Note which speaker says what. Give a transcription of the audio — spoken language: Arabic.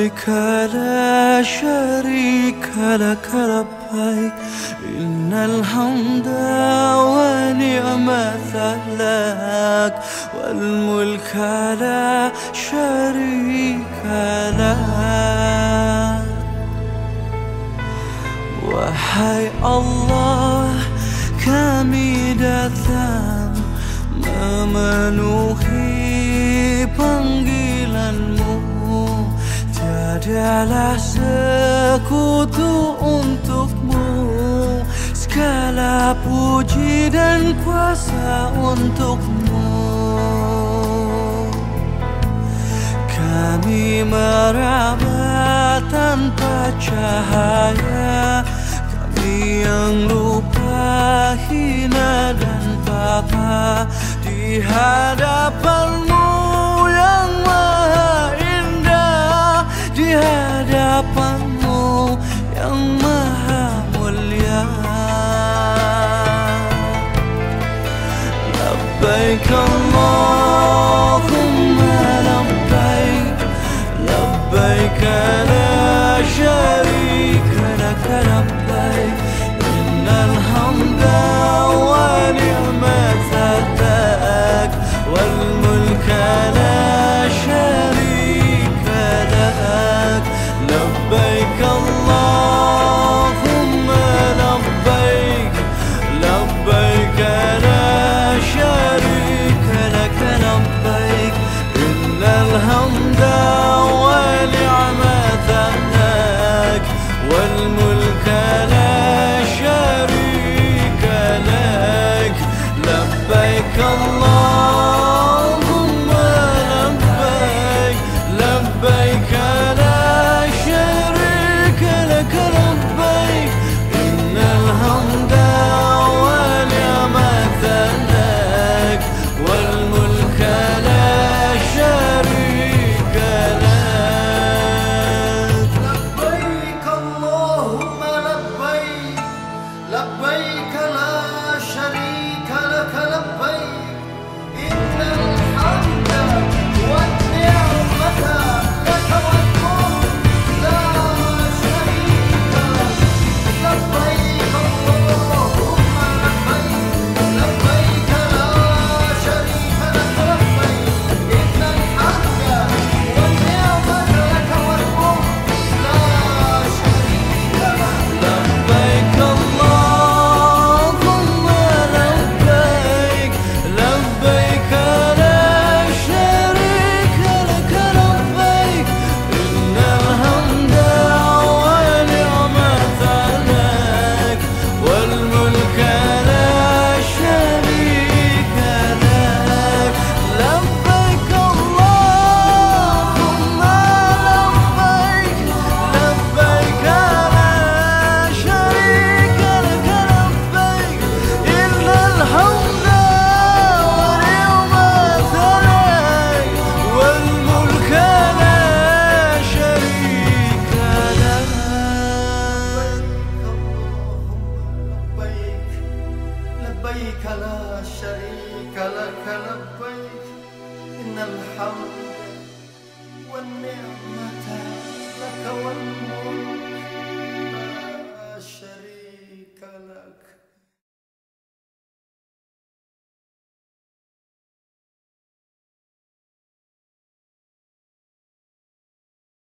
Speaker 1: لبيك لا شريك لك لبيك إن الحمد ونعمة لك والملك لا شريك لك. وحي الله كامدة ما منوك Tiadalah sekutu untukmu Segala puji dan kuasa untukmu. Kami meraba tanpa cahaya Kami yang lupa hina dan papa Di hadapan 让
Speaker 2: 我。لبيك لا شريك لك لبيك إن الحمد والنعمة